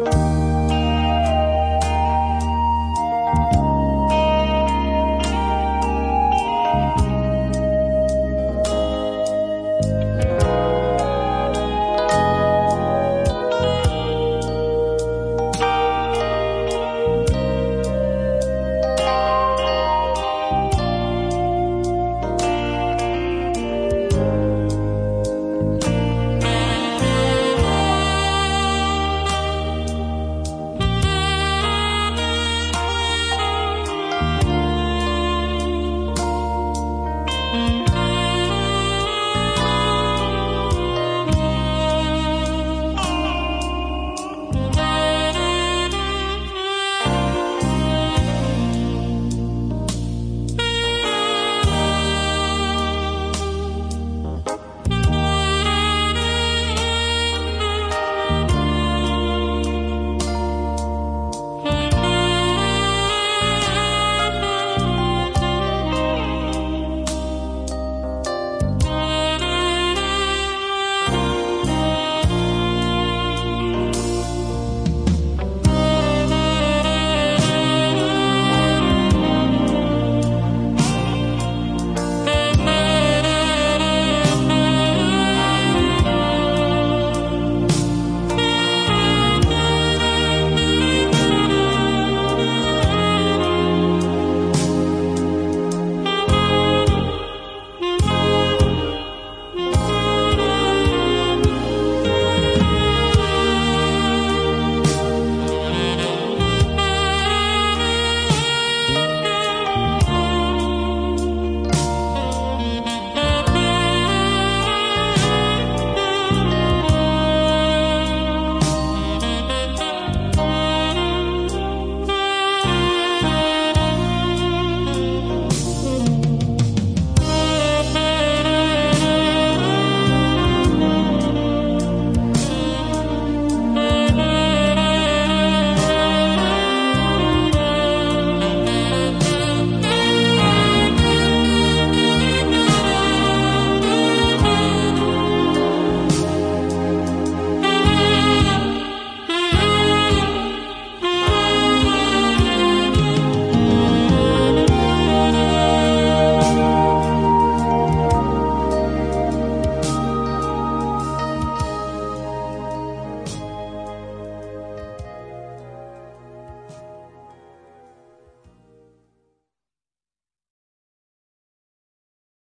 拜。